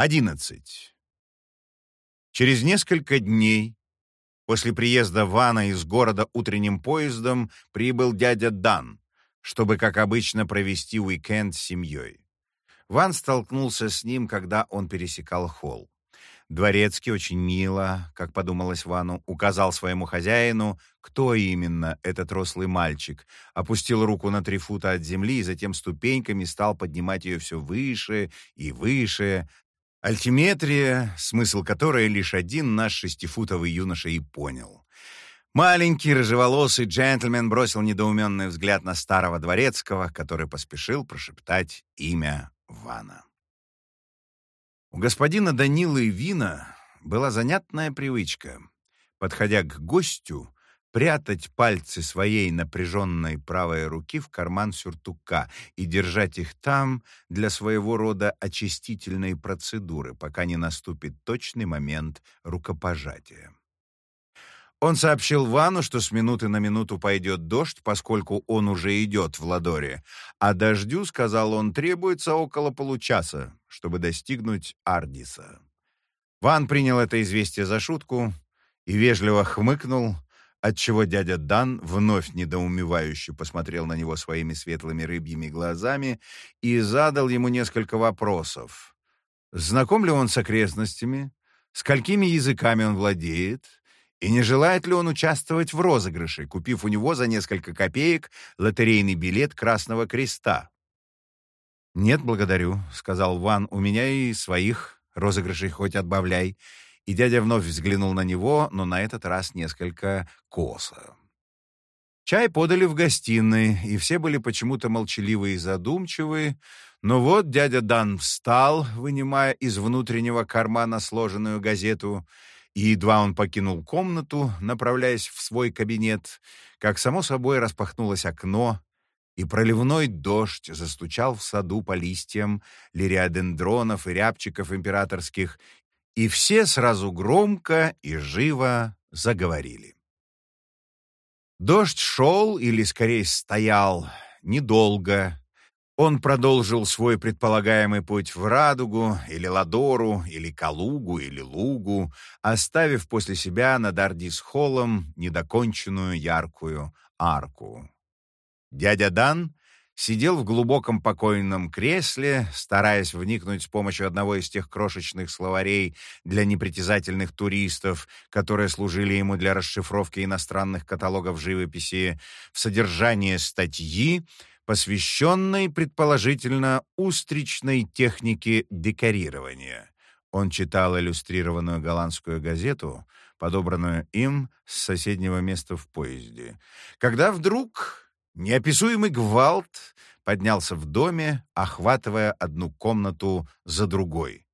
11. Через несколько дней после приезда Вана из города утренним поездом прибыл дядя Дан, чтобы, как обычно, провести уикенд с семьей. Ван столкнулся с ним, когда он пересекал холл. Дворецкий очень мило, как подумалось Вану, указал своему хозяину, кто именно этот рослый мальчик, опустил руку на три фута от земли и затем ступеньками стал поднимать ее все выше и выше. Альтиметрия, смысл которой лишь один наш шестифутовый юноша и понял. Маленький рыжеволосый джентльмен бросил недоуменный взгляд на старого дворецкого, который поспешил прошептать имя Вана. У господина Данилы Вина была занятная привычка. Подходя к гостю, прятать пальцы своей напряженной правой руки в карман сюртука и держать их там для своего рода очистительной процедуры, пока не наступит точный момент рукопожатия. Он сообщил Вану, что с минуты на минуту пойдет дождь, поскольку он уже идет в Ладоре, а дождю, сказал он, требуется около получаса, чтобы достигнуть Ардиса. Ван принял это известие за шутку и вежливо хмыкнул, отчего дядя Дан вновь недоумевающе посмотрел на него своими светлыми рыбьими глазами и задал ему несколько вопросов. Знаком ли он с окрестностями? Сколькими языками он владеет? И не желает ли он участвовать в розыгрыше, купив у него за несколько копеек лотерейный билет Красного Креста? «Нет, благодарю», — сказал Ван, — «у меня и своих розыгрышей хоть отбавляй». И дядя вновь взглянул на него, но на этот раз несколько косо. Чай подали в гостиной, и все были почему-то молчаливы и задумчивы, но вот дядя Дан встал, вынимая из внутреннего кармана сложенную газету, и едва он покинул комнату, направляясь в свой кабинет, как само собой распахнулось окно, и проливной дождь застучал в саду по листьям лириодендронов и рябчиков императорских, и все сразу громко и живо заговорили. Дождь шел, или скорее стоял, недолго, он продолжил свой предполагаемый путь в Радугу, или Ладору, или Калугу, или Лугу, оставив после себя над Ардис-холлом недоконченную яркую арку. Дядя Дан сидел в глубоком покойном кресле, стараясь вникнуть с помощью одного из тех крошечных словарей для непритязательных туристов, которые служили ему для расшифровки иностранных каталогов живописи, в содержание статьи, посвященной, предположительно, устричной технике декорирования. Он читал иллюстрированную голландскую газету, подобранную им с соседнего места в поезде, когда вдруг неописуемый гвалт поднялся в доме, охватывая одну комнату за другой.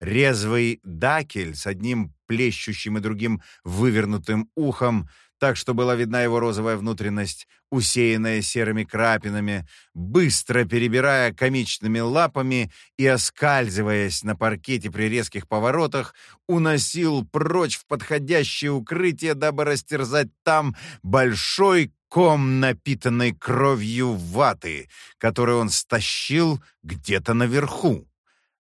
Резвый дакель с одним плещущим и другим вывернутым ухом так что была видна его розовая внутренность, усеянная серыми крапинами, быстро перебирая комичными лапами и оскальзываясь на паркете при резких поворотах, уносил прочь в подходящее укрытие, дабы растерзать там большой ком напитанной кровью ваты, который он стащил где-то наверху.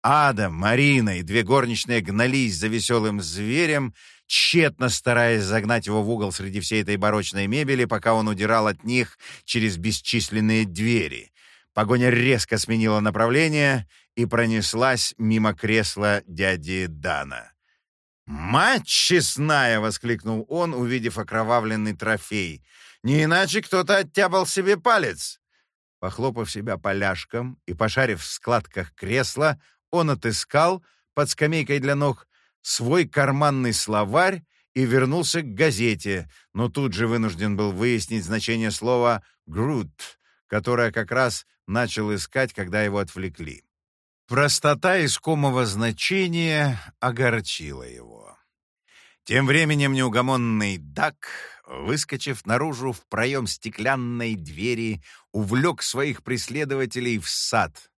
Ада, Марина и две горничные гнались за веселым зверем, тщетно стараясь загнать его в угол среди всей этой барочной мебели, пока он удирал от них через бесчисленные двери. Погоня резко сменила направление и пронеслась мимо кресла дяди Дана. «Мать честная!» — воскликнул он, увидев окровавленный трофей. «Не иначе кто-то оттябал себе палец!» Похлопав себя поляшком и пошарив в складках кресла, он отыскал под скамейкой для ног свой карманный словарь и вернулся к газете, но тут же вынужден был выяснить значение слова «груд», которое как раз начал искать, когда его отвлекли. Простота искомого значения огорчила его. Тем временем неугомонный Дак, выскочив наружу в проем стеклянной двери, увлек своих преследователей в сад.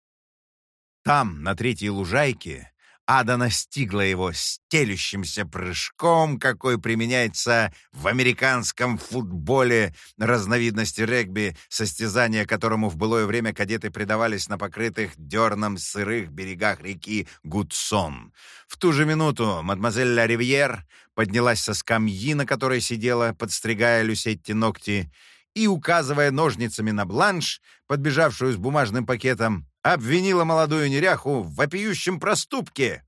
Там, на третьей лужайке, Ада настигла его стелющимся прыжком, какой применяется в американском футболе, разновидности регби, состязания которому в былое время кадеты предавались на покрытых дерном сырых берегах реки Гудсон. В ту же минуту мадемуазель Ла Ривьер поднялась со скамьи, на которой сидела, подстригая Люсетти ногти, и, указывая ножницами на бланш, подбежавшую с бумажным пакетом, обвинила молодую неряху в вопиющем проступке,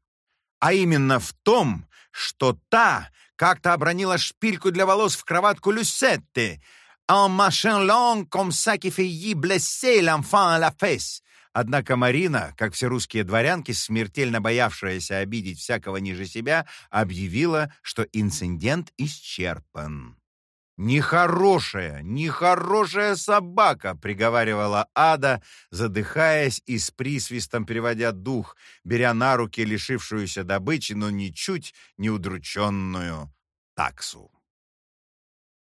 а именно в том, что та как-то обронила шпильку для волос в кроватку Люсетты, «En machin long comme ça qui fait blesser l'enfant à la fesse». Однако Марина, как все русские дворянки, смертельно боявшаяся обидеть всякого ниже себя, объявила, что инцидент исчерпан. «Нехорошая, нехорошая собака!» — приговаривала Ада, задыхаясь и с присвистом переводя дух, беря на руки лишившуюся добычи, но ничуть не удрученную таксу.